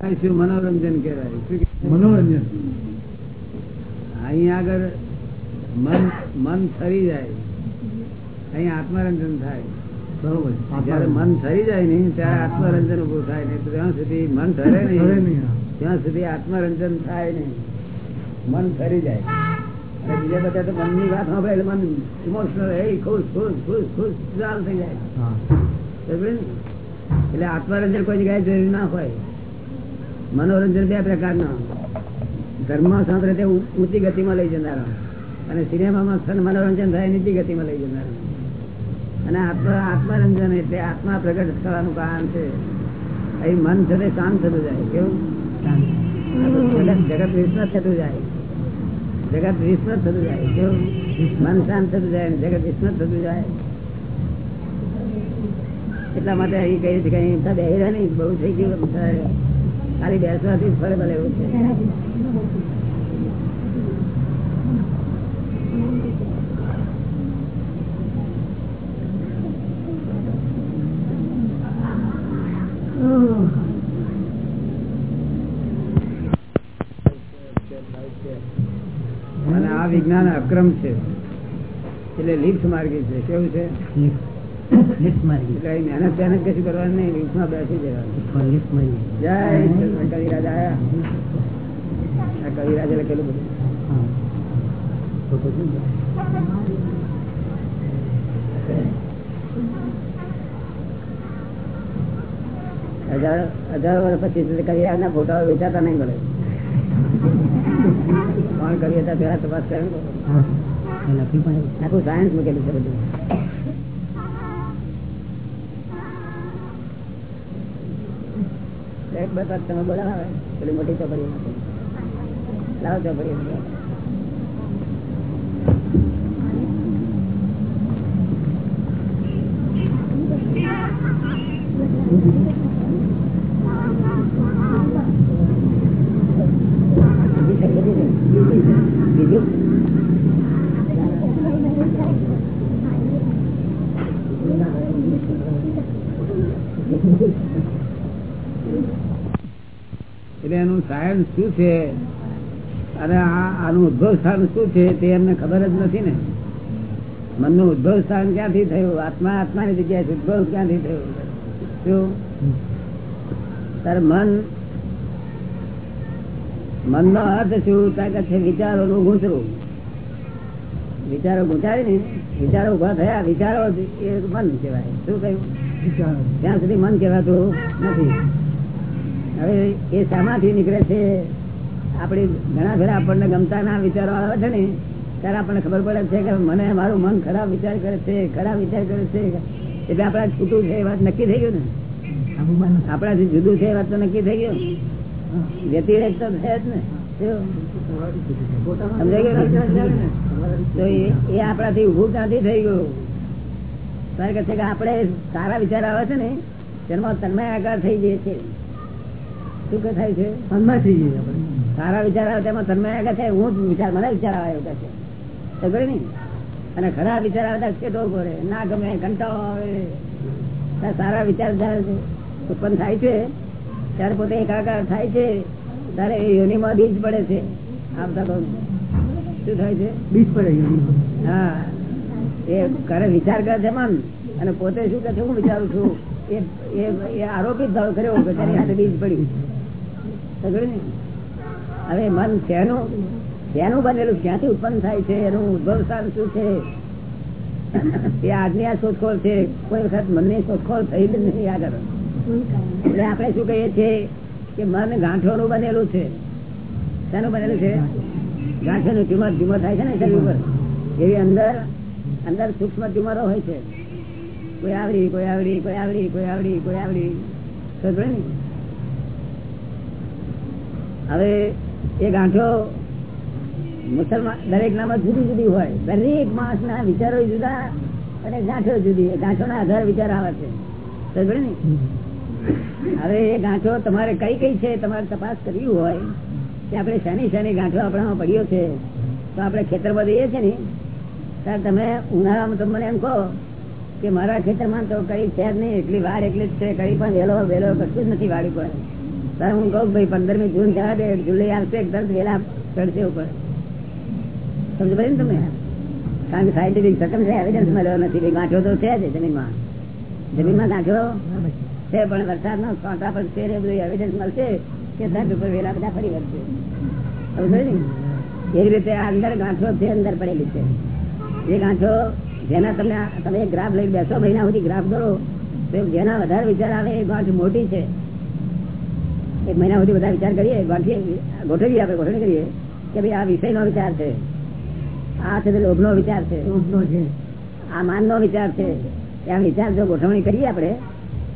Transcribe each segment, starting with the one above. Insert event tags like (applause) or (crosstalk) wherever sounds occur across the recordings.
શું મનોરંજન કહેવાય? મનોરંજન. અહીં આગળ મન મન ફરી જાય. અહીં આત્મરંજન થાય. જયારે મન થઈ જાય ને ત્યારે આત્મરંજન ઉભું થાય ને ત્યાં સુધી મન ફરે નહીં ત્યાં સુધી આત્મરંજન થાય નહીં. મન ફરી જાય. અને બીજા બધા તો મનની વાત સાંભળે એટલે મન ઇમોશનલ એ ખુશ ખુશ ખુશ ખુશ ચાલ થઈ જાય? એટલે આત્મરંજન કોઈ જગ્યાએ જરૂરી ના હોય. મનોરંજન બે પ્રકારના ધર્મ સાંભળે તે ઊંચી ગતિમાં લઈ જનારા અને સિનેમામાં મનોરંજન થાય, નીચી ગતિમાં લઈ જનારા અને આત્મ, આત્મરંજન એટલે આત્મા પ્રગટ થવાનું કારણ છે. અહીં મન છે શાંત થતું જાય. કેવું? જગત વિસ્મૃત થતું જાય. જગત વિસ્મૃત થતું જાય. કેવું? મન શાંત થતું જાય જગત વિસ્મૃત થતું જાય. એટલા માટે અહીં કહીએ છીએ કે અહીં બધા નહીં. બહુ થઈ ગયું. ખાલી બેસવાથી ફરે ભલે એવું છે. અને આ વિજ્ઞાન અક્રમ છે. એટલે લીપ્સ માર્ગી છે. કેવું છે? મહેનત મહેનત કશું કરવાની નહીં લીપ્સમાં બેસી જવાનું. જય કવિરાજ આયા. કવિરાજે લખેલું બધું. હજાર હજાર વર્ષ પછી કવિરાજ ના ફોટા વેચાતા નહીં મળે. કોણ કવિ હતા પેલા તપાસ કરે. આખું સાયન્સ મૂકેલું છે બધું. બે પદ તમે બોલાવે પેલી મોટી ચોપડી લાવો ચોપડી શું છે? અને આનું ઉદ્ભવ સ્થાન શું છે તે એમને ખબર જ નથી ને. મનનું ઉદ્ભવ સ્થાન ક્યાંથી થયું? આત્મા આત્માની જગ્યાએ ઉદ્ભવ ક્યાંથી થયું? શું? તારે મન મનનો અર્થ શું? તાકે છે વિચારોનું ગૂંચરું. વિચારો ગુંચાય ને વિચારો ઊભા થયા. વિચારો એ મન કહેવાય. શું કહ્યું? ત્યાં સુધી મન કહેવાતું નથી. હવે એ શામાંથી નીકળે છે? આપણે ઘણા ખરા આપણને ગમતા ના વિચારો આવે છે ને? ત્યારે આપણને ખબર પડે છે કે મને મારું મન ખરાબ વિચાર કરે છે, ખરાબ વિચાર કરે છે. એટલે આપણા છૂટું છે એ વાત નક્કી થઈ ગયું ને? આપણાથી જુદું છે એ વાત તો નક્કી થઈ ગયું? વ્યતિરેક તો છે જ ને. એ- આપણાથી ઉભું ક્યાંથી થઈ ગયું? છે કે આપણે સારા વિચાર આવે છે ને, તેમાં તન્મય આકાર થઈ જાય છે શું કે થાય છે? મનમાં થઈ ગઈ સારા વિચાર આવે તેમાં તન્મય થાય હું જ વિચાર મને વિચાર આવે એવું છે. ખબર ને અને ખરાબ વિચાર આવે છેટો પડે. ના ગમે કંટાળો આવે. સારા વિચાર જ્યારે ઉત્પન્ન થાય છે. ત્યારે પોતે એકાકાર થાય છે. ત્યારે એ યોનિમાં બીજ પડે છે. આમ તો શું થાય છે? બીજ પડે હા. એ કરે વિચાર કરે છે મન. અને પોતે શું કે છે? હું વિચારું છું. એ એ- ધારો કર્યો કે તેની હાથે બીજ પડ્યું? હવે મન શેનું શેનું બનેલું? ક્યાંથી ઉત્પન્ન થાય છે? એનું ઉદ્ભવ સ્થાન શું છે? એ આજની આ શોધખોળ છે. કોઈ વખત મનની શોધખોળ થઈ જ નહીં આગળ. એટલે આપણે શું કહીએ છીએ કે મન ગાંઠોનું બનેલું છે. શેનું બનેલું છે? ગાંઠોનું ટ્યુમર ટ્યુમર થાય છે ને શરીર ઉપર? એવી અંદર અંદર સૂક્ષ્મ ટ્યુમરો હોય છે. કોઈ આવડી કોઈ આવડી કોઈ આવડી કોઈ આવડી કોઈ આવડી. સમજો ને? હવે એ ગાંઠો મુસલમાન દરેક નામાં જુદી જુદી હોય. દરેક માણસ ના વિચારો જુદા અને ગાંઠો જુદી. ગાંઠો ના આધાર વિચાર આવે છે. હવે એ ગાંઠો તમારે કઈ કઈ છે તમારે તપાસ કરવી હોય કે આપણે શેની શેની ગાંઠો આપણામાં પડ્યો છે, તો આપણે ખેતરમાં જઈએ છીએ ને? ત્યારે તમે ઉનાળામાં તમે મને એમ કહો કે મારા ખેતરમાં તો કઈ છે જ નહીં. એટલી વાર, એટલી જ છે. કઈ પણ વેલો વેલો કશું જ નથી વાડી પર ત્યારે હું કઉ ભાઈ, પંદરમી જૂન જવા દે જુલાઈ આવશે એકદમ વેલા ચડશે ઉપર. સમજ ને તમે કારણ કે સાયન્ટિફિક સકમ છે એવિડન્સ મળ્યો નથી. ગાંઠો તો છે જ જમીનમાં. જમીનમાં ગાંઠો છે, પણ વરસાદનો કાંટા પર છે ને, બધું એવિડન્સ મળશે કે ધરત ઉપર વેલા બધા ફરી વળશે. સમજ ને? એ રીતે અંદર ગાંઠો છે, અંદર પડેલી છે. એ ગાંઠો જેના તમને, તમે ગ્રાફ લઈ બેસો, મહિના સુધી ગ્રાફ કરો જેના વધારે વિચાર આવે એ ગાંઠ મોટી છે. એક મહિના સુધી બધા વિચાર કરીએ ગાંઠી ગોઠવીએ આપણે ગોઠવણી કરીએ કે ભાઈ આ વિષયનો વિચાર છે આ છે લોભ લોભનો વિચાર છે આ માનનો વિચાર છે. આ વિચાર જો ગોઠવણી કરીએ આપણે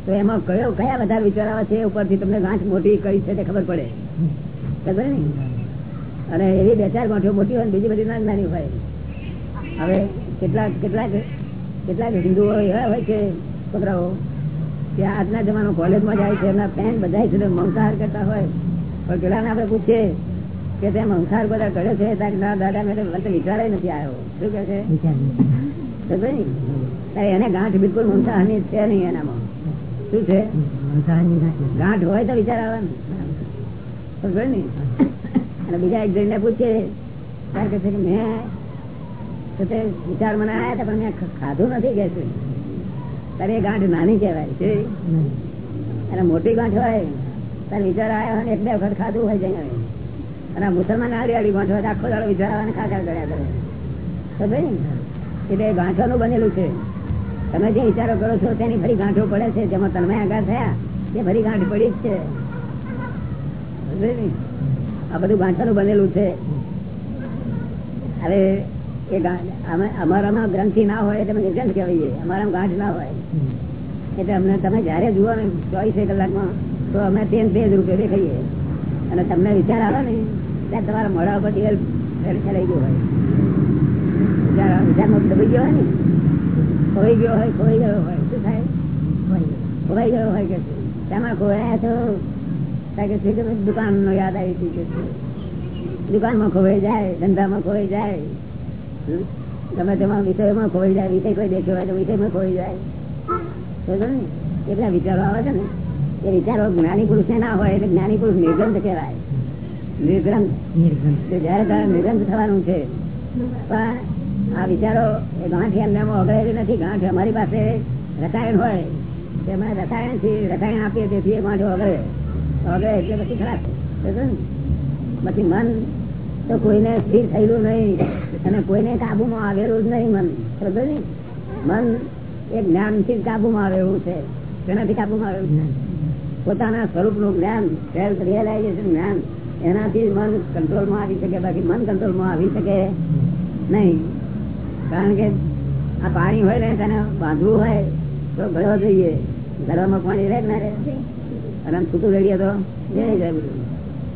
તો એમાં કયો કયા બધા વિચાર આવે છે ઉપરથી તમને ગાંઠ મોટી કઈ છે તે ખબર પડે. ખબર ને? અને એવી બે ચાર ગાંઠો મોટી હોય બીજી બધી નાની નાની હોય. હવે કેટલાક કેટલાક કેટલાક હિન્દુઓ એવા હોય છે છોકરાઓ કે આજના જમાનો કોલેજમાં જાય છે, એમના પેન બધા છે કરતા હોય. પણ પેલાને આપણે પૂછીએ કે તે મંસાહાર બધા કરે છે? દાદા મેં મને વિચારે નથી આવ્યો. શું કે છે? એને ગાંઠ બિલકુલ મંસાહારની છે નહીં એનામાં. શું છે? ગાંઠ હોય તો વિચાર આવે ને અને બીજા એક જણને પૂછે ત્યારે કહે છે કે મેં વિચાર મને આવ્યા હતા, પણ મેં ખાધું નથી કે છે તારે ગાંઠ નાની કહેવાય છે. અને મોટી ગાંઠ હોય તારે વિચાર આવ્યા હોય ને એક બે વખત ખાધું હોય જઈને અને મુસલમાન આડી આડી ગાંઠ હોય આખો દાડો વિચાર આવે ને કર્યા કરે. તો ભાઈ એટલે ગાંઠોનું બનેલું છે. તમે જે વિચારો કરો છો તેની ફરી ગાંઠો પડે છે. જેમાં તમે આગળ થયા તે ફરી ગાંઠ પડી જ છે. આ બધું ગાંઠાનું બનેલું છે. હવે એ અમારામાં ગ્રંથિ ના હોય એટલે નિર્ગ્રંથ કહેવાય અમારામાં ગાંઠ ના હોય. એટલે અમને તમે જયારે જુઓ ને ચોવીસે કલાકમાં, તો અમે તેમ બે જ રૂપિયા દેખાઈએ. અને તમને વિચાર આવે ને, ત્યાં તમારા મોઢા ઉપર દિવેલ ફેલાઈ ગયો હોય. વિચાર વિચારમાં દબાઈ ગયો હોય ને ખોઈ ગયો હોય ખોઈ ગયો હોય. શું થાય? ખોવાઈ ગયો હોય કે તેમાં ખોવાયા તો કે દુકાન નો યાદ આવી હતી. દુકાનમાં ખોવાઈ જાય, ધંધામાં ખોવાઈ જાય. હમ? તમારા તેમાં વિષયમાં ખોઈ જાય વિષય કોઈ દેખ્યો હોય તો વિષયમાં ખોઈ જાય. સમજો ને? એ વિચારો આવે છે ને એ વિચારો જ્ઞાની પુરુષ ના હોય એટલે જ્ઞાની પુરુષ નિર્ગ્રંથ કહેવાય. નિર્ગ્રંથ. જયારે તારે નિર્ગ્રંથ થવાનું છે પણ આ વિચારો એ ગાંઠ એમને ઓગળેલી નથી. ગાંઠ અમારી પાસે રસાયણ હોય તેમાં રસાયણથી રસાયણ આપીએ તેથી એ ગાંઠ ઓગળે. ઓગળે એટલે પછી ખરાબ. પછી મન તો કોઈને સ્થિર થયેલું નહીં. અને કોઈને કાબુમાં આવેલું જ નહીં મન. ખબર નહીં? મન એ જ્ઞાનથી કાબુમાં આવે એવું છે. તેનાથી કાબુમાં આવેલું છે. પોતાના સ્વરૂપનું જ્ઞાન સેલ્ફ રિયલાઇઝેશન જ્ઞાન, એનાથી મન કંટ્રોલમાં આવી શકે. બાકી મન કંટ્રોલમાં આવી શકે નહીં. કારણ કે આ પાણી હોય ને, તેને બાંધવું હોય, તો ગળો જોઈએ. ગળામાં પાણી રહે ના રહે? અને છૂટું રેડીએ તો જાય બધું.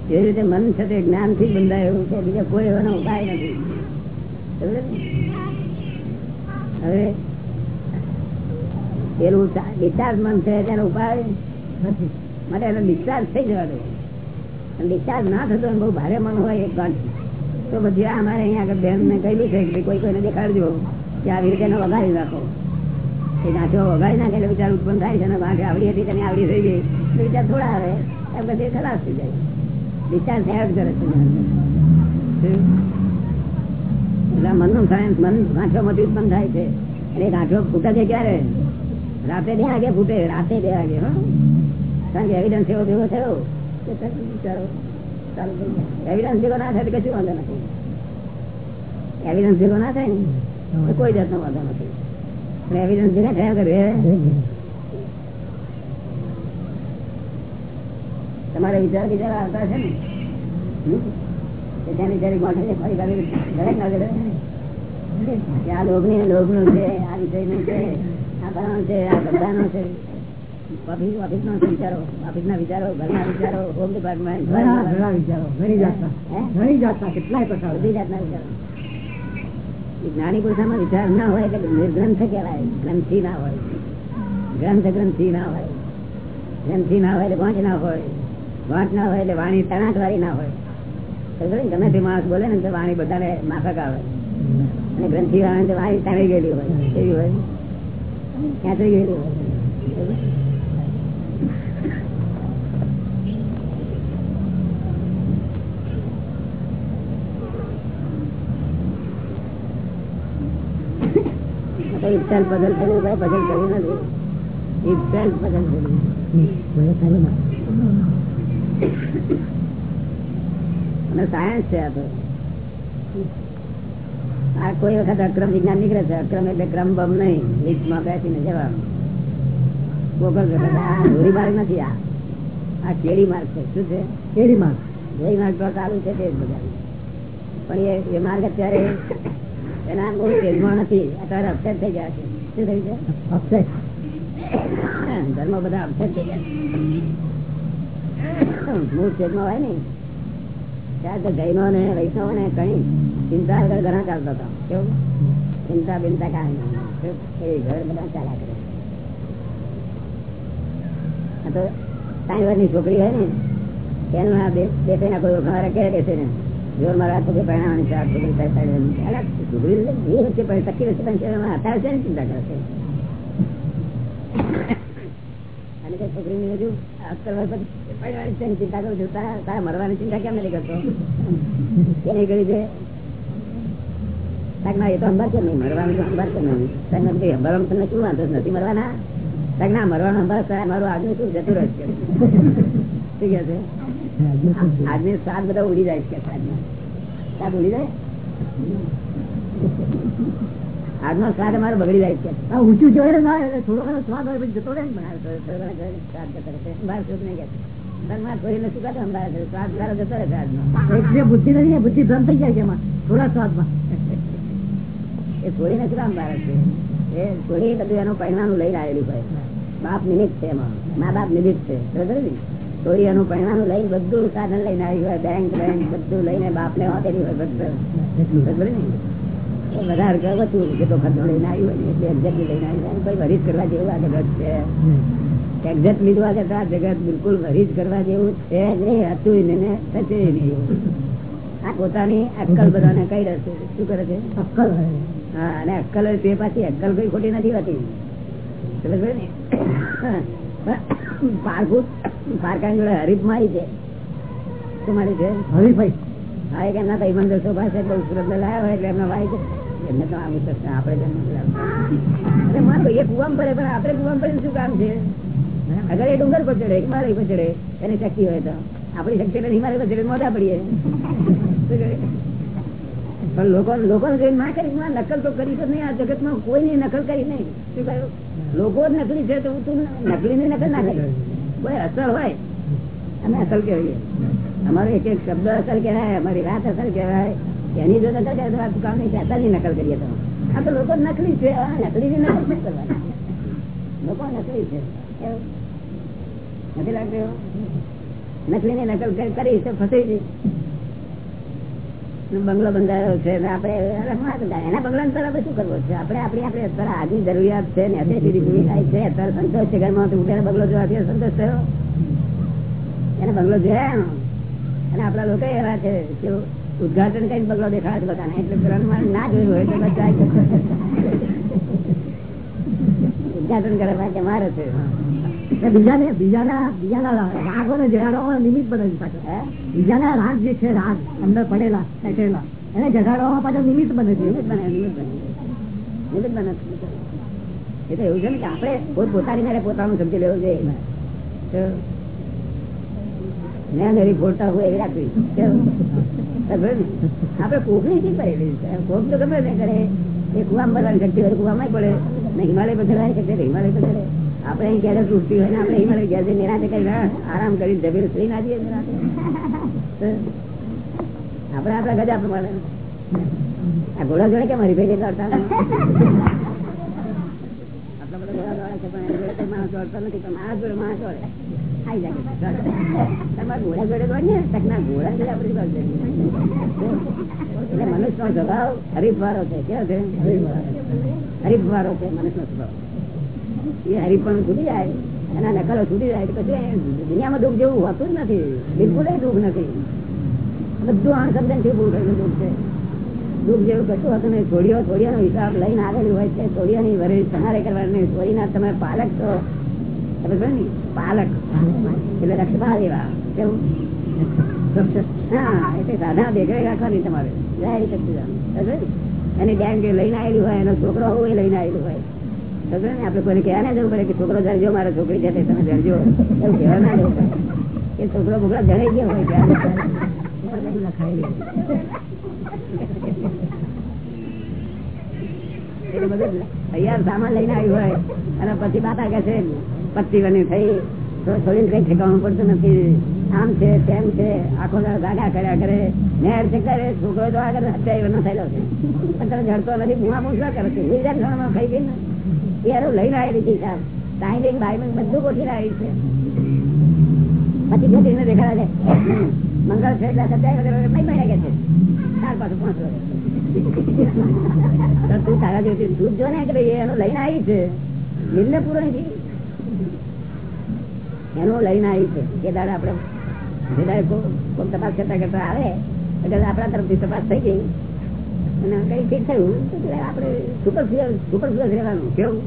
રીતે મન છે તે જ્ઞાનથી બંધાય એવું છે. બીજા કોઈ એવાનો ઉપાય નથી? હવે પેલું ડિસ્ચાર્જ મન છે તેનો ઉપાય નથી. માટે એનો ડિસ્ચાર્જ થઈ જવા ડિસ્ચાર્જ ના થતો બહુ ભારે મન હોય એક ગણ. તો પછી અમારે અહીંયા આગળ બેન ને કહેલું છે કે કોઈ કોઈને દેખાડજો. કે આવી રીતે એનો વગાડી નાખો. એ નાખ્યો વગાડી નાખે એટલે વિચાર ઉત્પન્ન થાય છે ગાંઠે આવડી હતી તેને આવડી થઈ ગઈ. તો વિચાર થોડા આવે. એમ પછી ખરાબ થઈ જાય. ડિસ્ચાર્જ થયા જ કરે છે. રાતે બે વાગે ફૂટે, રાતે બે વાગે કારણ કે એવિડન્સ એવો ભેગો થયો એવિડન્સ ભેગો ના થાય કશું વાંધો નથી. એવિડન્સ ભેગો ના થાય ને કોઈ જાતનો વાંધો નથી. એવિડન્સ ભેગા થયા કરે તમારે વિચાર વિચાર આવતા છે ને? તેની જરી ગોઠવે છે, ફરી દરેક ના આ લોભની લોભનું છે આ વિષયનું છે આ ફલાણું છે આ બધાનો છે. ઓફિસ ઓફિસનો છે વિચારો ઓફિસના વિચારો ઘરના વિચારો હોમ ડિપાર્ટમેન્ટ ઘણા ઘણા વિચારો. ઘણી જાતના. ઘણી જાતના કેટલાય પ્રકાર. બધી જાતના વિચારો. જ્ઞાની પુરુષામાં વિચાર ના હોય એટલે નિર્ગ્રંથ કહેવાય. ગ્રંથિ ના હોય. ગ્રંથ ગ્રંથિ ના હોય. ગ્રંથિ ના હોય એટલે વાંચ ના હોય. વાંચ ના હોય એટલે વાણી તણાટ વાળી ના હોય? ગમે તે માણસ બોલે ને વાણી બધાને માફક આવે. અને ગ્રંથિ આવે તો વાણી તણાઈ ગયેલી હોય, કેવી હોય? ખેંચાઈ ગયેલું તો ઇફ્તાર બદલ કર્યું ભાઈ બદલ કર્યું નથી બદલ કર્યું. અને સાયન્સ છે આ તો. આ કોઈ વખત અક્રમ વિજ્ઞાન નીકળે છે અક્રમ એટલે ક્રમ બમ નહીં લીટમાં બેસીને જવાનું. ગોગલ વખત આ ધોરી માર્ગ નથી આ આ કેડી માર્ગ છે. શું છે? કેડી માર્ગ. ધોરી માર્ગ પર ચાલુ છે તે જ બધા પણ એ માર્ગ અત્યારે એના બહુ તેજમાં નથી અત્યારે અપસેટ થઈ ગયા છે. શું થયું છે? અપસેટ ધર્મ બધા અપસેટ થઈ ગયા મૂળ તેજમાં હોય ને ત્યારે તો જૈનો ને વૈષ્ણવ ને કઈ ચિંતા વગર ઘણા ચાલતા હતા. કેવું? ચિંતા બિંતા કાંઈ ઘર બધા ચાલ્યા કરે. તો સાઈ વર્ષની છોકરી હોય ને, એનું આ બે બે કોઈ ઓળખાણ કહે બેસે ને, જોર મારા છોકરી પરણાવવાની છે છોકરી છોકરી એ વચ્ચે પણ ટકી વચ્ચે પણ અત્યારે ચિંતા કરે છે અને તે છોકરીની હજુ ચિંતા કરું છું. તારા મરવાની ચિંતા કેમ નથી કરતો? કેની કરી છે તમને શું વાંધો? નથી મરવાના? તાક મારું આજનું શું જતું રહે છે. શું આજની સાત બધા ઉડી જાય છે સ્વાદ ઉડી જાય? આજનો સ્વાદ અમારો બગડી જાય છે. ઊંચું જોડે ના આવે થોડો ઘણો સ્વાદ હોય જતો રહે ને સ્વાદ જતો નહીં ગયા છે? નથી, એ થોડા છોડી બધું એનું પરિણામ લઈને આવેલું હોય. બાપ નિમિત્ત છે એમાં. મા બાપ નિમિત્ત છે. એનું પરિણામ લઈને બધું સાધન લઈને આવી હોય, બેંક બેંક બધું લઈને બાપ ને વાપરેલી હોય બધું. ને? વધારે વધતું જેટલો ખર્ચો લઈને આવી હોય એટલે એક્ઝેક્ટ લઈને આવી હોય કોઈ કરવા જેવું આ જગત છે. એક્ઝેક્ટ લીધું આ જગત આ જગત બિલકુલ વરીજ કરવા જેવું છે જ નહીં હતું ને થશે નહીં. આ પોતાની અક્કલ બધાને કઈ રહેશે શું કરે છે? અક્કલ હા અને અક્કલ તે પાછી અક્કલ કઈ ખોટી નથી હોતી. પારકું પારકાની જોડે હરીફમાં આવી છે શું મારી છે? હરીફાઈ. હા એમના ભાઈ મંદિર પાસે બહુ સુરત લાયા હોય એટલે એમના ભાઈ એમને તો આવું થશે આપણે. અરે મારો એ કુવામાં પડે, પણ આપણે કુવામ પડે શું કામ છે? અગર એ ડુંગર પર હિમાલય પર એની શક્તિ હોય તો. આપણી શક્તિ નથી મારે પર મોઢા પડીએ. પણ લોકો લોકો ના કરી માં નકલ તો કરી તો નહીં, આ જગતમાં કોઈની નકલ કરી નહીં. શું કહ્યું? લોકો જ નકલી છે તો તું નકલી ની નકલ ના કરી. કોઈ અસર હોય? અમે અસલ કહેવાય અમારો એક એક શબ્દ અસર કહેવાય, અમારી વાત અસર કહેવાય. એની જો નકલ કરે તો કામ નહીં અસલની નકલ કરીએ તો. આ તો લોકો નકલી છે નકલી ની નકલ શું કરવાની? લોકો નકલી છે. નથી લાગતું નકલી ની નકલ કરી- તો ફસાઈ જઈ બંગલો બંધાયો છે, ને બંધાય. એના બંગલા તરફ શું કરવો છે? આપણે આપણી આપણે અત્યારે આજની જરૂરિયાત છે, ને અત્યારે સુધી પૂરી થાય છે, અત્યારે સંતોષ છે, ઘરમાં તો બંગલો જોવાથી સંતોષ થયો. એને બંગલો જોયા અને આપડા લોકો એવા છે કે ઉદઘાટન કઈ બંગલો દેખાડે બધાને. એટલે ગ્રહણ ના જોયું હોય તો બધા ઉદઘાટન કરે માટે મારે છે. રાગ જે છે, રાગ અંદર પડેલા એને જગાડવામાં પાછો નિમિત્ત બને છે. નિમિત્ત બને, નિમિત્ત એવું છે ને કે આપણે પોત પોતાની મેળે પોતાનું સમજી લેવું જોઈએ. મેં મેરી હોય એ રાખવી આપડે કોક ને? શી કરેલી તો ગમે તે કરે. એ કુવામાં હોય પડે. હિમાલય પર ચડવાની હિમાલય પર ચડે. અહીં ક્યારે તૂટતી હોય ને આપણે હિમાલય ગયા છે નિરાતે આરામ કરી જમીન થઈ ના જઈએ નિરાતે આપણે આપણા ગજા પ્રમાણે. આ ઘોડા જોડે કેમ મારી ભેગી કરતા બધા ઘોડા છે પણ દોડીએ ને સ્વભાવ હરીફ વાળો છે કેવો છે હરીફ છે મનુષ્ય નો સ્વભાવ એ હરીફણ છૂટી જાય એના નકલો છૂટી જાય પછી દુનિયામાં દુઃખ જેવું હોતું જ નથી બિલકુલ દુઃખ નથી બધું અણસમજનથી ઉભું થયેલું દુઃખ છે દુઃખ જેવું કશું હતું નહીં. થોડીઓનો હિસાબ લઈને આવેલું હોય છે. થોડીઓની વરેલી તમારે કરવાની નહીં. થોડીના તમે પાલક છો. તમે કહો ને પાલક. એટલે રક્ષપાલ એવા કેવું? હા, એટલે સાધના દેખાઈ રાખવાની તમારે. જય સચિદાન સમજે ને? એની લઈને આવેલું હોય, એનો છોકરો હોય લઈને આવેલું હોય. સમજે ને આપણે કોઈને કહેવા ના જવું કે છોકરો જરજો, મારો છોકરી છે તમે જરજો. એવું કહેવા ના એ છોકરો બોકરા જણાઈ ગયો હોય ત્યારે. એટલે બધું તૈયાર સામાન લઈને આવ્યું હોય. અને પછી બાપા કે છે પત્તી બની થઈ. થોડી કઈ ઠેકાણું પડતું નથી. આમ છે, તેમ છે. આખો ગાડા કર્યા કરે. નેર છે કરે છોકરો તો આગળ અત્યારે ન થયેલો છે. પણ તને જડતો નથી બુમા બુમ કરે છે? વિચાર ઘરમાં ખાઈ ગઈ ને? ત્યારે લઈને આવેલી છે સાહેબ. તાઈ ભાઈ બધું ગોઠવી આવી છે. પછી ગોઠીને દેખાડે મંગળ છે એટલે સત્યાવીસ ભાઈ ભાઈ કે છે? ચાર પાછું પાંચ વગર તું તારા જેવી તું જો ને કે ભાઈ એનું લઈને આવી છે? મિલને પૂરો નથી એનું લઈને આવી છે. એ દાડે કોઈ તપાસ કરતા કરતા આવે, એટલે આપણા તરફથી તપાસ થઈ ગઈ. અને કઈ ઠીક થયું? આપણે સુપર સુપર ફ્યુઅલ રહેવાનું. કેવું?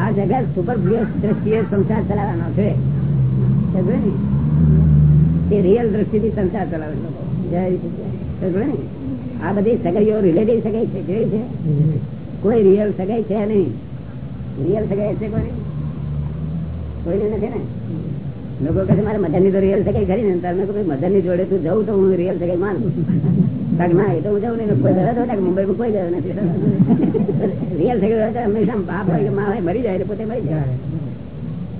આ જગત સુપર ફ્યુઅલ દ્રષ્ટિએ સંસાર ચલાવવાનો છે. ને? એ રિયલ દ્રષ્ટિથી સંસાર ચલાવે લોકો. જય ને? આ બધી સગાઈઓ રિલેટિવ સગાઈ છે કેવી છે? કોઈ રિયલ સગાઈ છે નહીં. રિયલ સગાઈ છે કોઈ? કોઈને નથી ને? લોકો કહે મારે મધરની તો રિયલ સગાઈ કરી ને તમે મધરની જોડે તું જવું તો હું રિયલ સગાઈ માનું કાંક ના એ તો હું જાઉં નહીં કોઈ ગયો હતો મુંબઈ કોઈ ગયો નથી. રિયલ સગાઈ હોય તો હંમેશા બાપ હોય કે માં હોય મરી જાય એટલે પોતે મરી જાય.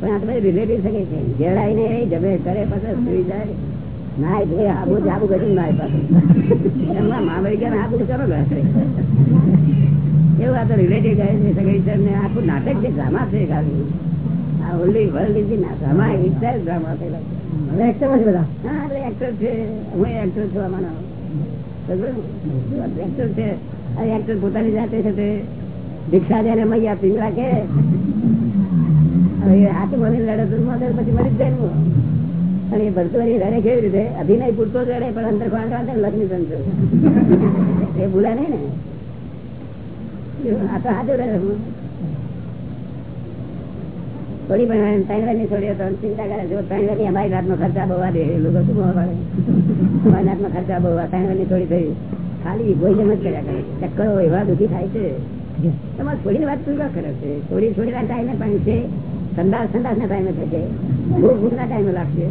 પણ આ તો બધી રિલેટિવ સગાઈ છે. ને એ જમે કરે પછી સુઈ જાય. ના એ આબુ આબુ ગયું ના એમના મા ગયા આબુ કરો એવું આ તો રિલેટિવ કહે છે સગાઈ છે ને આખું નાટક છે ડ્રામા છે ખાલી. આ only world is drama itself drama હવે એક્ટર જ બધા? હા એક્ટર છે. હું એક્ટર છું આમાંનો એક્ટર છે? આ એક્ટર પોતાની જાતે છે ભિક્ષા દે ને મૈયા પિંગલા કે. હવે તો મને લડત પછી મરી જ જાય ને અને એ ભરતુરી રહે કેવી રીતે? અભિનય પૂરતો જ રહે પણ અંદર કોણ કાંતે લગ્ન સંત. એ ભૂલા નહીં ને? આ તો હાથું રહે થોડી પણ ત્રણ વારની ચિંતા કરે જો ત્રણની અમારી રાતનો ખર્ચા બહુ દે લોકો શું મળે અમારી રાતનો ખર્ચા બહુ ત્રણ વારની થોડી થઈ ખાલી ભોજન જ કર્યા કરે. ચક્કરો એવા દુઃખી થાય છે. તમારે થોડી વાત શું કરે છે? થોડી છોડી છોડીના ને પણ છે સંદાસ સંદાસ ના ટાઈમે થશે ભૂખ ભૂખ ના ટાઈમે લાગશે.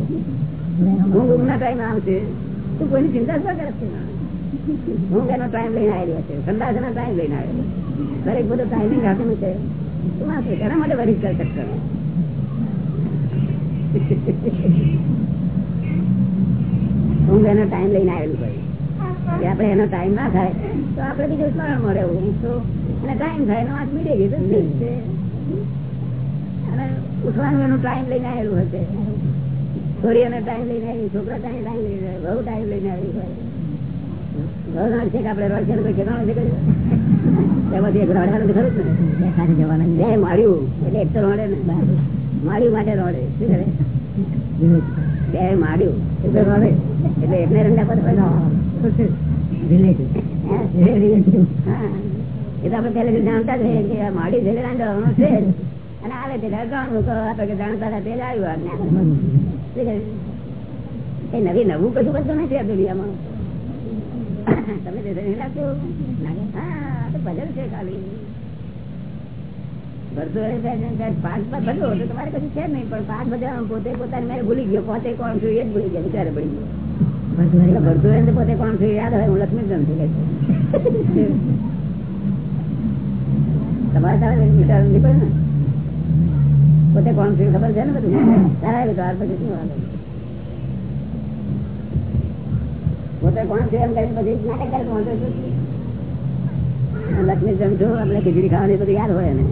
ભૂખ ભૂખ ના ટાઈમે આવશે. તું કોઈની ચિંતા શું કરે છે ઊંઘ એનો ટાઈમ લઈને આવેલો છે? સંદાસ એનો ટાઈમ લઈને આવેલો દરેક બધો ટાઈમિંગ રાખેલું છે. તેના માટે વરિષ્ઠ કરી શકતો ઊંઘ એનો ટાઈમ લઈને આવેલું ભાઈ આપડે એનો ટાઈમ ના થાય, તો આપડે બીજું સ્મરણ મળે ઊંઘ તો અને ટાઈમ થાય, એનો હાથ મીડી અને ઉઠવાનું એનું ટાઈમ લઈને આવેલું હશે છોડી એને ટાઈમ લઈને આવી છોકરા ટાઈમ ટાઈમ લઈને બહુ ટાઈમ લઈને આવી માળ્યું માટે રોડે શું કરે? બે માળ્યું એટલે રોડે. એટલે એકને રંડા પર એ તો આપણે પહેલેથી જાણતા જ કે માળી છે. અને આવે તે જાણવું તો આપણે જાણતા હતા તે જ આવ્યું? એ નવી નવું કશું કરતું નથી આ દુનિયામાં. તમે નહીં લાગતું? હા તો ભજન છે ખાલી. તમારે કશું છે નહીં પણ પાંચ બધા પોતે પોતાને મેં ભૂલી ગયો પોતે કોણ છું એ જ ભૂલી ગયો વિચારે પડી ગયો. એટલે ભરતું રહે ને પોતે કોણ છું યાદ હોય હું લક્ષ્મીચંદ છું તમારે તારે વિચાર નથી ને. પોતે કોણ છે ખબર છે ને બધું? તારા એ વિચાર પછી શું વાત પોતે કોણ છે એમ કરીને પછી નાટક કરે વાંધો? લક્ષ્મી જમજો આપણે ખીચડી ખાવાની બધું યાદ હોય ને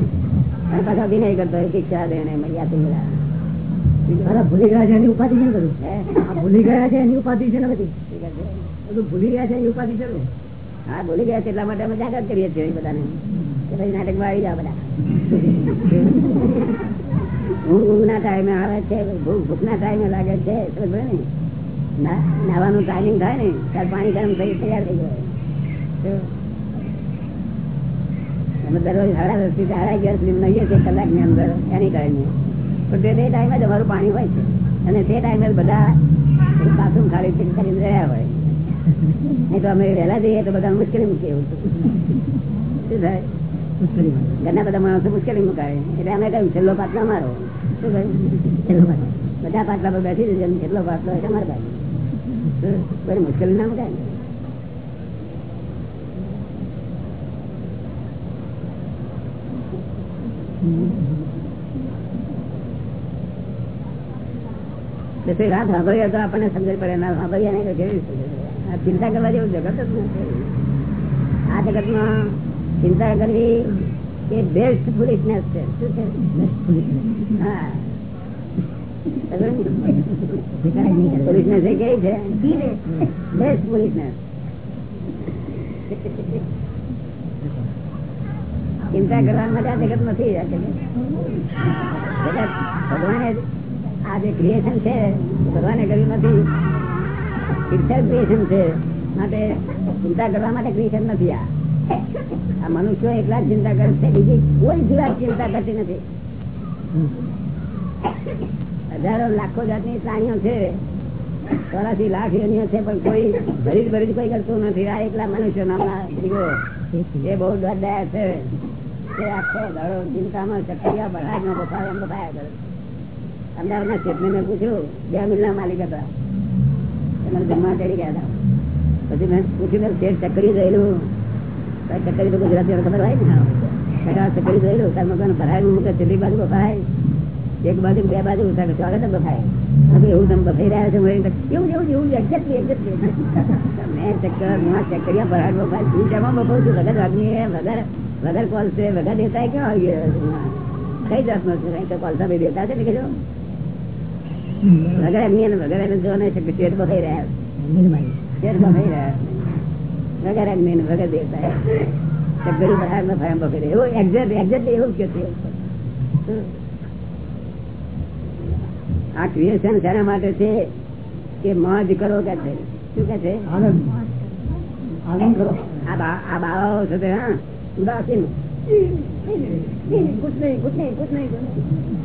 અને પાછા અભિનય કરતો હોય શિક્ષા દે ને મૈયા પિંગલા અરે ભૂલી ગયા છે એની ઉપાધિ છે ભૂલી ગયા છે એની ઉપાધિ છે ને બધી? બધું ભૂલી ગયા છે એની ઉપાધિ છે હા ભૂલી ગયા છે એટલા માટે અમે જાગૃત કરીએ છીએ બધાને. કે ભાઈ નાટકમાં આવી જાવ બધા. ઊંઘ ના ટાઈમે આવે છે ભૂખ ના ટાઈમે લાગે છે નાવાનું ટાઈમિંગ થાય ને, ત્યારે પાણી ગરમ થઈ તૈયાર થઈ જાય. જ અમારું પાણી હોય છે. અને તે ટાઈમે બધા બાથરૂમ ખાલી ચેક કરીને રહ્યા હોય. નહીં તો અમે વહેલા જઈએ તો બધા મુશ્કેલી મૂકીએ એવું શું થાય? ઘરના બધા માણસો મુશ્કેલી મુકાવે. એટલે અમે કહ્યું, છેલ્લો પાટલો મારો શું કહ્યું? બધા પાટલા પર બેસી જશે છેલ્લો પાટલો હોય તમારે પાસે. મુશ્કેલી ના મુકાય. આપણને સમજ પડે. ના સાંભળીએ નહીં કેવી ચિંતા કરવા જેવું જગત જ નથી. આ જગતમાં ચિંતા કરવી એ બેસ્ટ ફુલિશનેસ છે શું છે હા ફુલિશનેસ એ કેવી છે બેસ્ટ ફુલિશનેસ ચિંતા કરવા માટે આ જગત નથી આ જગત જગત ભગવાને આ જે ક્રિએશન છે ભગવાને કર્યું નથી ક્રિએશન છે માટે ચિંતા કરવા માટે ક્રિએશન નથી આ આ મનુષ્યો એટલા જ ચિંતા કરે છે બીજી કોઈ જીવાત ચિંતા કરતી નથી. હજારો લાખો જાતની પ્રાણીઓ છે ચોરાસી લાખ યોનીઓ છે પણ કોઈ ભરી ભરી કોઈ કરતું નથી. આ એકલા મનુષ્યો નામના જીવો. એ બહુ દયા છે. તે આખો દાડો ચિંતામાં ચક્રિયા બહારમાં બફાય એમ બફાયા કરે. અમદાવાદના ચેટને મેં પૂછ્યું બે મિલના માલિક હતા. એમને જમવા ચડી ગયા હતા. પછી મેં પૂછ્યું શેઠ ચકરી રહેલું ચકરી તો ગુજરાતી ખબર હોય ને? હા ચકરી રહેલું તાર મકાન ભરાય મૂકે ચીલી બાજુ બફાય? એક બાજુ બે બાજુ ઉતારે સ્વાગત બફાય. હવે એવું તમે બફાઈ રહ્યા છો એવું એવું એવું એક્ઝેક્ટલી એક્ઝેક્ટલી મેં ચક્કર ચક્કરિયા ભરાડ બફાય શું જમા બફાવું છું, વગર વાગની વગર વગર કોલ છે, વગર દેતા ક્યાં આવી કઈ જાતનો છે? કઈ તો કોલસા ભાઈ દેતા છે ને કહેજો વગર એમની વગર એને જોવાને છે, કે પેટ બફાઈ રહ્યા પેટ બફાઈ રહ્યા વગર અગ્નિ વગર દેવતા ગરીબ બહાર નો ફાયમ બફાઈ એવો એક્ઝેક્ટ એક્ઝેક્ટ એવું કે આ ક્રિએશન શેના માટે છે? કે મોજ કરો કે છે? શું કે છે? આનંદ. કરો. આ બાળાઓ તે હા. ઉદાસીન. કુછ નહીં કુછ નહીં કુછ નહીં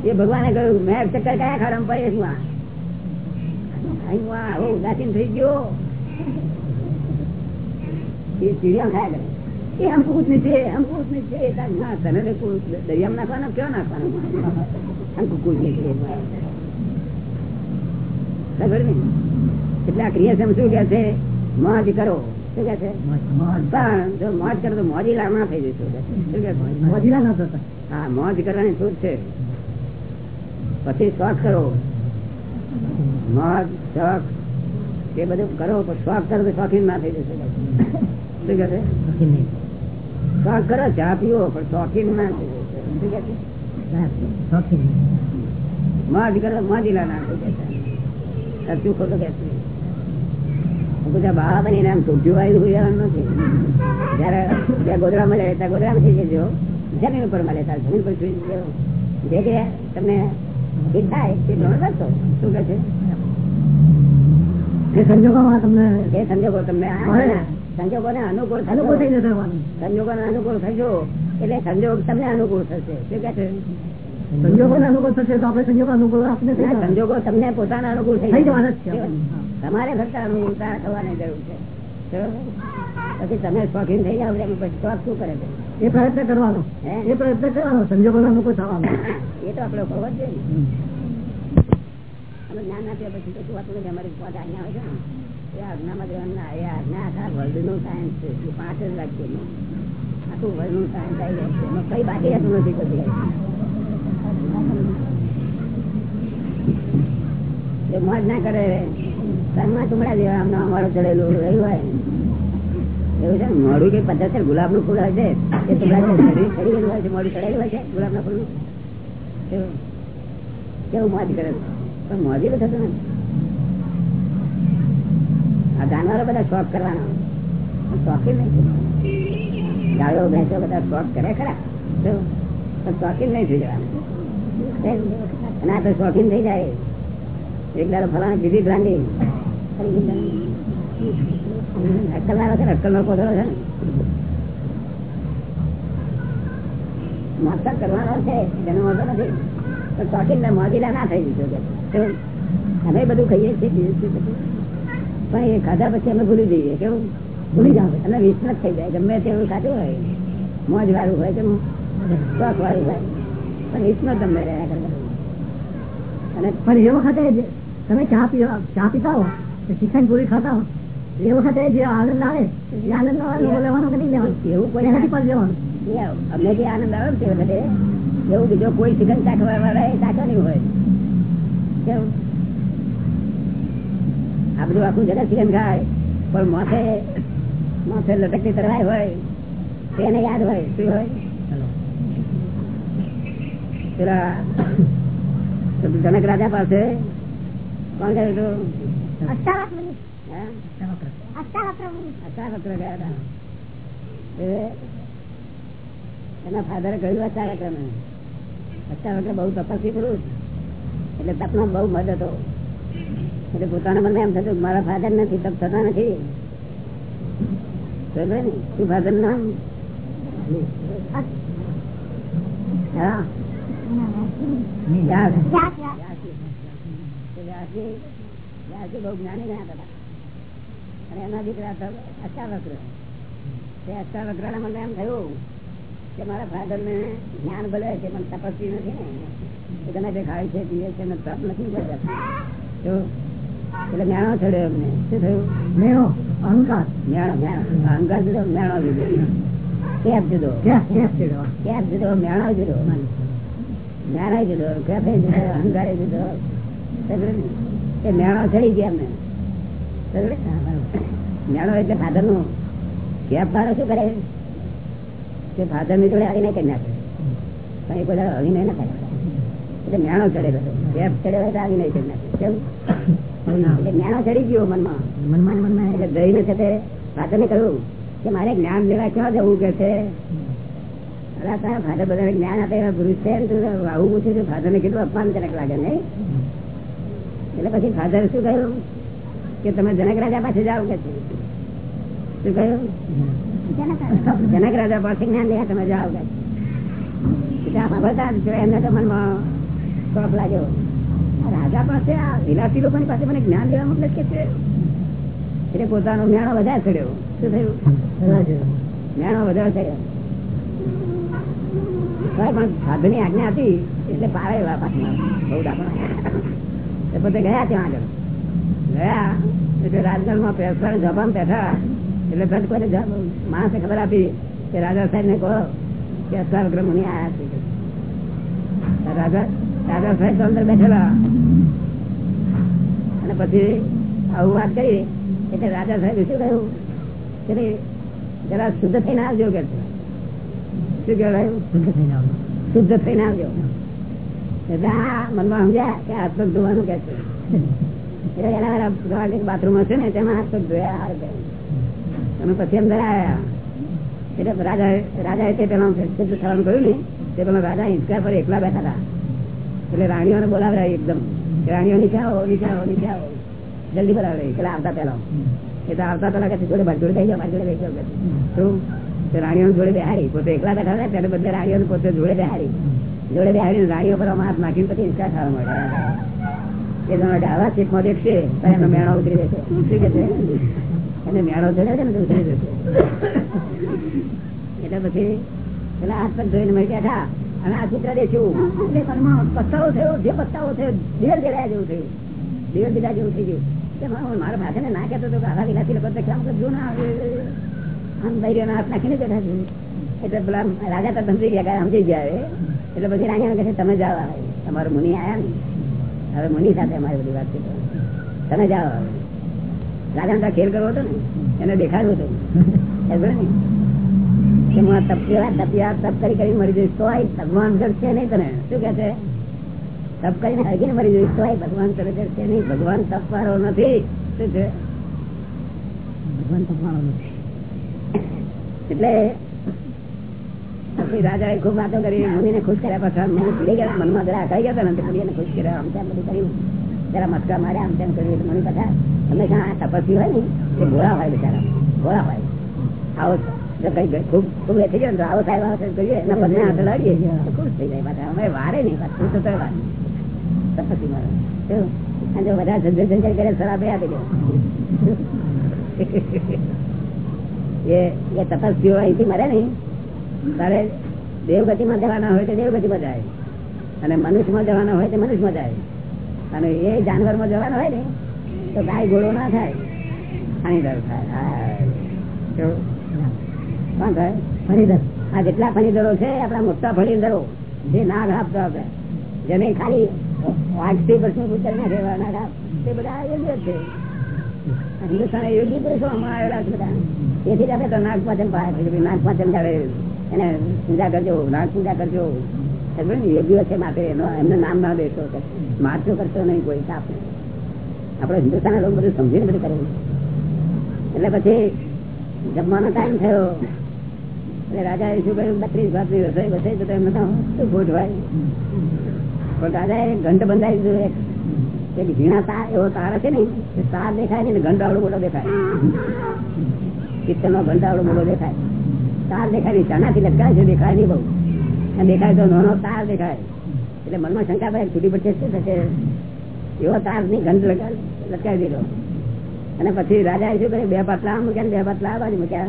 એ ભગવાને કહ્યું મેં ચક્કર કયા ખાડામાં પડે છું આ? ઉદાસીન થઈ ગયો. કુછ નહીં છે હમ કુછ નહીં છે એ તાર ના તને તો કુછ દરિયામાં નાખવાનો ક્યાં નાખવાનો? હમ કુછ નહીં છે ખબર એટલે આ ક્રિયાસમ શું કે છે? મોજ કરો. શું કે છે? પણ જો મોજ કરો તો મોજી ના થઈ જશે. શું કે મોજીલા ન થતા. હા મોજ કરવાની છૂટ છે. પછી શોખ કરો. મોજ શોખ એ બધું કરો પણ શોખ કરો તો શોખીન ના થઈ જશે. શું કે છે શોખ કરો ચા પીવો પણ શોખીન ના શું કે છે? મોજ કરો મોજીલા ના થઈ જશે સાચું ખોટું કે છે? બધા બહાર બનીને આમ ચોખ્યું વાયુ જવાનું નથી. જયારે બે ગોદડા જાય ત્યાં ગોદડા થઈ જજો જમીન ઉપર મળે ત્યારે જમીન પર સુઈ જજો. જે કે તમને હિત થાય તે પ્રમાણે કરશો શું કહે છે? એ સંજોગોમાં તમને એ સંજોગો તમને મળે. સંજોગોને અનુકૂળ અનુકૂળ થઈ જશે સંજોગો ને અનુકૂળ થશો એટલે સંજોગ તમને અનુકૂળ થશે. શું કે છે? સંજોગોને અનુકૂળ થશે તો આપણે સંજોગો અનુકૂળ આપણે ના. સંજોગો તમને પોતાના અનુકૂળ થઈ જવાના છે. તમારે ફક્ત અનુકૂળતા થવાની જરૂર છે. પછી તમે શોખીન થઈ જાવ પછી શોખ શું કરે છે? એ પ્રયત્ન કરવાનો. એ પ્રયત્ન કરવાનો. સંજોગો અનુકૂળ થવાનો. (laughs) એ તો આપડે ખબર છે જ્ઞાન આપ્યા પછી તો શું હતું અમારી પાંચ અહીંયા આવે છે ને. એ આજ્ઞામાં સાયન્સ છે પાંચ જ વાક્યનું. આખું છે મોજ ના કરે તનમાં તુમડા જેવા અમારો ચડેલું રહ્યું હોય. એવું છે? મોડું કે પચાસ ગુલાબનું ફૂલ હોય છે? એ તુમડા છે. મોડું ચડેલું હોય છે ગુલાબ ના ફૂલ કેવું મોજ કરે? પણ મોજી થતું નથી. આ જાનવરો બધા શોખ કરવાનો. શોખી નહીં ગાયો, ભેંસો બધા શોખ કરે ખરા. શોખીન નહીં થઈ જવાનું. અને તો શોખીન થઈ જાય. એક દાડો ફલાણ પીધી બ્રાન્ડી અક્કલ ના રાખે અક્કલ નો કોથળો છે ને. નાસ્તા કરવાનો છે. તેનો વાંધો નથી. પણ શોખીન મોજીલા ના થઈ દીધો અમે બધું ખાઈએ છીએ બીજું શું? પણ એ ખાધા પછી અમે ભૂલી જઈએ કેવું ભૂલી જાવ અને વિસ્મત થઈ જાય. ગમે તેવું ખાતું હોય મોજ વાળું હોય કે શોખ વાળું હોય. પણ વિસ્મત ગમે રહ્યા કરતા અને પણ એ વખતે તમે ચા પીવા ચા પીતા હો તો પૂરી ખાતા હો એ વખતે જે આનંદ આવે એ આનંદ લેવાનો કે નહીં લેવાનું? એવું કોઈ નથી પણ લેવાનું. અમને જે આનંદ આવે તે વખતે. એવું બીજો કોઈ ચિકન ચાખવા વાળા એ ચાખવાની હોય. કેવું બધું આખું જગત ચિકન ખાય. પણ માથે માથે લટકતી તરવાય હોય તેને યાદ હોય શું હોય? પેલા જનક રાજા પાસે કોણ ગયું હતું? અષ્ટાવક્ર. ગયા હતા. એ એના ફાધરે કહ્યું અષ્ટાવક્ર અષ્ટાવક્ર બહુ તપસ્વી પુરુષ એટલે તપનો બહુ મદ હતો. એટલે પોતાના મને એમ થતું મારા ફાધર નથી તપ થતા નથી નામ હા. બહુ જ્ઞાની ગયા હતા. અને એના દીકરા અષ્ટાવક્ર તે એમ થયું કે મારા ફાધર ને જ્ઞાન ભલે છે પણ તપસ્વી નથી ને. એ જે ખાય છે, પીએ છે તપ નથી એટલે મેણો ચડ્યો એમને. શું થયું? મેણો અહંકાર. મેણો મેણો. અહંકાર જુદો મેણો જુદો. કેપ જુદો. કેપ જુદો. મેણો જુદો. મેણો જુદો કેફે જુદો અહંકાર જુદો. એ મેણો ચડી ગયા એમને. મેણો એટલે ફાધરનું કેપ વાળો શું કરે? કે ફાધરની જોડે હરીને કરી નાખે. પણ એ કોઈ દાડો હરીને ના કરે એટલે મેણો ચડેલો. કેપ ચડેલો આવીને કરી નાખે. કેવું? ફાધર મારે જ્ઞાન લેવા ક્યાં જવું કે છે? તારા ફાધર બધાને જ્ઞાન આપે એવા પુરુષ છે આવું પૂછ્યું છે ફાધર ને કેટલું અપમાનજનક લાગે, નહીં? એટલે પછી ફાધર શું કહ્યું? કે તમે જનક રાજા પાસે જાઓ કે છે? શું કહ્યું? જનક રાજા પાસે જ્ઞાન લેવા તમે જાઓ કે એમને તો મનમાં શોખ લાગ્યો. રાજા પાસે આ વિલાસી લોકોની પાસે મને જ્ઞાન લેવા મતલબ કે છે. એટલે પોતાનો મેણો વધારે ચડ્યો શું થયું? મેણો વધારે ચડ્યો પણ સાધુ ની આજ્ઞા હતી એટલે એવા પાછળ. બહુ દાખલા. પોતે ગયા ત્યાં આગળ. ગયા એટલે રાજગઢમાં પેસા જબામ બેઠા. એટલે પછી કોઈને માણસે ખબર આપી કે રાજા સાહેબ ને કહો કે અષ્ટાવક્ર મુનિ આયા છે. રાજા રાજા સાહેબ અંદર બેઠેલા. અને પછી આવું વાત કરી એટલે રાજા સાહેબ શું કહ્યું કે જરા શુદ્ધ થઈને આવજો કે શું? કહેવાયું? શુદ્ધ થઈને આવજો. એટલે આ મનમાં સમજ્યા કે હાથ પગ ધોવાનું કે છે. એના મારા બાથરૂમ હશે ને તેમાં હાથ પગ ધોયા હાર અને પછી અંદર આવ્યા. એટલે રાજા રાજાએ તે પેલા શુદ્ધ થવાનું કહ્યું ને તે પેલા રાજા હિંચકા પર એકલા બેઠા હતા. એટલે રાણીઓને બોલાવ્યા એકદમ. રાણીઓ નીચે આવો નીચે જલ્દી બોલાવે. એટલે આવતા પેલા એ તો આવતા પેલા કે જોડે જોડે થઈ બાજુ જોડે થઈ જાઓ શું? રાણીઓ જોડે બેહાડી. પોતે એકલા તો હતા ત્યારે બધા રાણીઓ પોતે જોડે બેહાડી. જોડે બેહાડી રાણીઓ પર હાથ નાખી પછી હિંચકા ખાવા મળે એ તમારે આવા ચીપમાં દેખશે તો એનો મેણો ઉતરી જશે. શું કે છે એને મેળો ચડે છે ને તો ઉતરી જશે. એટલે પછી પેલા હાથ પગ ધોઈને મળી બેઠા અને આ દેશું એટલે મનમાં પસ્તાવો થયો, જે પસ્તાવો થયો દિવસ ગેરા જેવું થયું. દિવસ દીધા જેવું થઈ ગયું. મારા ભાષા ને ના કહેતો હતો આધા વિલાસી લોકો કામ કરજો ના આમ ભાઈ હાથ નાખીને બેઠા છું. એટલે પેલા રાજા તો સમજી ગયા સમજી ગયા એટલે પછી રાજા કહે તમે જાઓ. તમારો મુનિ આવ્યા ને હવે મુનિ સાથે અમારી બધી વાત છે. તમે જાઓ રાજા ખેલ કરવો હતો ને. એને દેખાડવું હતું. ને. કે હું આ તપ્યા તપ્યા તપ કરી કરી મરી જઈશ. તો આ ભગવાન કરશે નહીં તને. શું કે છે? તપ કરીને હરગીને મરી જઈશ? તો ભગવાન તને કરશે નહીં. ભગવાન તપવાળો નથી. શું છે? ભગવાન તપવાળો નથી. એટલે પછી રાજાએ ખૂબ વાતો કરી. મુનિને ખુશ કર્યા પાછા. મુનિ પીડી ગયા. મનમાં જરા અકાઈ ગયા ને મુનિને ખુશ કર્યા. આમ તેમ બધું કર્યું. જરા મસ્કા મારે આમ તેમ કર્યું. મને બધા હંમેશા આ તપસ્વી હોય ને એ ગોળા હોય બિચારા. ગોળા હોય. આવો ખૂબ ખૂબ થઈ ગયો ને તો આવો સાહેબ આવો સાહેબ કરીએ એના પગને હાથ લાવીએ. ખુશ થઈ જાય પાછા. અમે વારે નહીં પાછું તો તો વાર તપસ્વી મારે. અને જો બધા ઝંઝર ઝંઝર કરે શરાબે આપી દે. એ એ તપસ્વીઓ અહીંથી મરે ને તારે દેવગતિમાં જવાના હોય તો દેવગતિમાં જાય. અને મનુષ્યમાં જવાના હોય તો મનુષ્યમાં જાય. અને એ જાનવરમાં જવાના હોય ને તો ગાય ઘોડો ના થાય. હાનિકારક થાય. હા. જેટલા ફણીદરો છે, આપણા મોટા ફણીદરો જે નાગ આપતા હતા જેને ખાલી વાંચતી પ્રશ્ન પૂછાય ના રહેવા આપ તે બધા યોગ્ય છે. હિન્દુસ્તાન યોગ્ય હમણાં આવેલા છે બધા. તેથી જ આપણે તો નાગ ભાઈ નાગ પાંચમ જયારે એને પૂજા કરજો, નાગ પૂજા કરજો. ને? યોગ્ય છે માટે એનો એમને નામ ના દેશો મારતો કરતો નહીં કોઈ તાપ આપણે હિન્દુસ્તાન લોકો બધું સમજીને બધું કરવું એટલે પછી જમવાનો ટાઈમ થયો. રાજા એ શું કહ્યું બત્રીસ ભાતની રસોઈ વસાઈ તો એમ હોય. પણ રાજા એ ઘંટ બંધાવી દીધું ઝીણા તાર, એવો તાર છે ને તાર દેખાય ને ઘંટ આવડો મોટો દેખાય. પિત્તળ નો ઘંટ આવડો મોટો દેખાય. તાર દેખાય નહીં, ચાનાથી લટકાય છે, દેખાય નહીં બહુ. દેખાય તો નાનો તાર દેખાય. એટલે મનમાં શંકા ભાઈ છૂટી પડશે શું થશે? એવો તારની ઘંટ લટકા- લટકાવી દીધો. અને પછી રાજા એ શું કરે બે પાટલા મૂક્યા બે પાટલા આ મૂક્યા.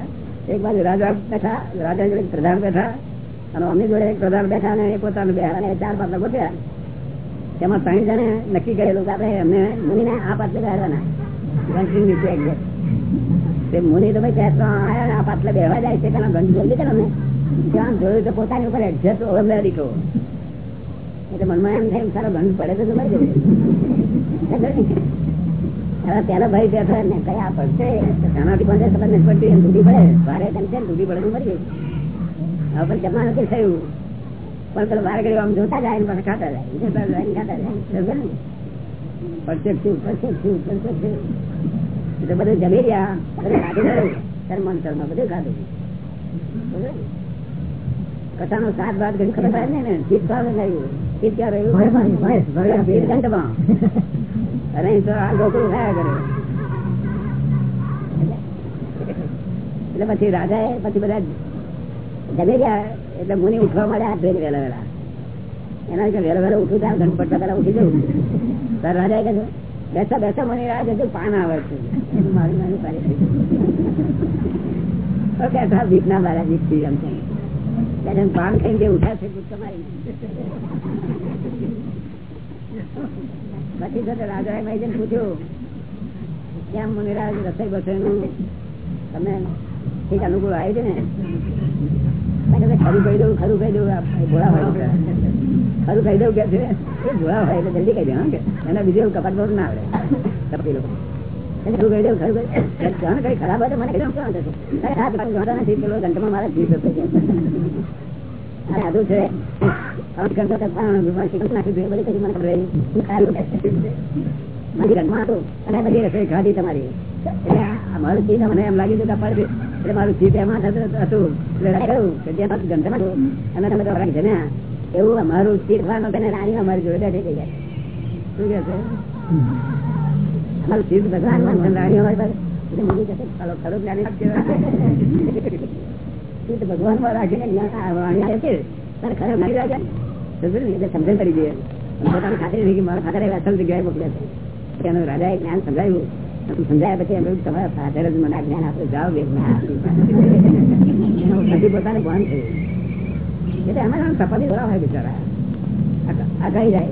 એક બાજુ રાજા બેઠા, રાજા જોડે પ્રધાન બેઠા, અને અમની જોડે એક પ્રધાન બેઠા અને પોતાનું બેહાને ચાર પાત્ર ગોઠવ્યા. તેમાં ત્રણ જણે નક્કી કરેલું કે આપણે એમને મુનિને આ પાત્ર બેહવાના. નીચે. તે મુનિ તમે ત્યાં આયા ને આ પાત્ર બેહવા જાય છે, પેલા ઘંટ જલ્દી કરો ને ત્યાં જોયું તો પોતાની ઉપર એડજસ્ટ ઓળંબે દીકરો એટલે મનમાં એમ થાય, સારો ગંજ પડે તો મરી પેલો ભાઈ બેઠો ને કયા પડશે તેનાથી પણ ખબર નથી પડતી એમ તૂટી પડે. ભારે તેમ છે ને તૂટી પડે મરી ગઈ હવે પણ જમવાનું નથી થયું? પણ પેલો બાર ગયો આમ જોતા જાય પાછા ખાતા જાય. જોતા જાય ખાતા જાય. એટલે બધું જમી રહ્યા. બધું ખાધું. શરમણ શરમણ બધું ખાધું. કથાનો સાત બાદ ઘડી ખબર પડે ને ચીજ ભાવે ગયું ચીજ ક્યાં રહ્યું? ભર, ઘંટામાં અને તો આ ગોકળું થયા કરે. એટલે પછી રાજા એ પછી બધા જમી ગયા એટલે મુનિ ઉઠવા માટે હાથ ધોઈને વહેલા વહેલા. એના વિશે વહેલા વહેલા ઉઠું ત્યાં ઘંટ પડતા ઉઠી જવું. તાર રાજા કહે બેસા બેસા મને રાહ જતું પાન આવે છે. મારી મારું પાડી પાણી થઈ ગયું. તો બેઠા બીક ના મારા બીકથી એમ છે પાન ખાઈને જે ઉઠાશે મારીને. પછી તો રાજા એ ભાઈ પૂછ્યું, કેમ મુનિરાજ રસોઈ બસોઈનું તમે ઠીક અનુકૂળ આવી છે ને? ખરું કહી દઉં, ખરું કહી દઉં ભોળા ભાઈ ખરું કહી દઉં કે છે? ભોળા ભાઈ એટલે જલ્દી કહી દઉં કે એના બીજું કપાટ બહુ ના આવડે. કપટી લોકો ખરું કહી દઉં, ખરું કહી. કઈ ખરાબ હોય તો મને કહી દઉં શું વાંધો છે? અરે હાથ પાછું જોતા નથી, પેલો ઘંટામાં મારા જીવ છે. આદુ છે. પાંચ ઘંટો તો પણ નાખ્યું છે. એ બધું મને ખબર હું ખારું મારી ઘરમાં હતું અને બધી રસોઈ ખાધી તમારી એટલે મારું ચીજ મને એમ લાગ્યું હતું કે અપાડે એટલે મારું ચીજ એમાં હતું એટલે કે જ્યાં ગંધામાં હતું અને તમે તો ખોરાક જમ્યા એવું અમારું ચીજ ખાવાનું તેને રાણી અમારી જોડે બેઠી ગયા શું કે છે અમારું ચીજ ભગવાન રાણી અમારી પાસે એટલે મૂકી જશે ચાલો ખરું જ્ઞાની વાત ભગવાનમાં રાખીને જ્ઞાન આ આવે છે તારે સમજણ કરી દે પોતાની ખાતરી નહીં કે મારા ખાતર અસલ જગ્યાએ મોકલ્યા છે. એનું રાજાએ જ્ઞાન સમજાવ્યું. સમજાયા પછી એમ તમારા ફાધર જ મને જ્ઞાન આપે. જાઓ બે. પછી પોતાને ભાન થયું. એટલે એમાં સપાટી બરાબર બિચારા. આગાહી જાય.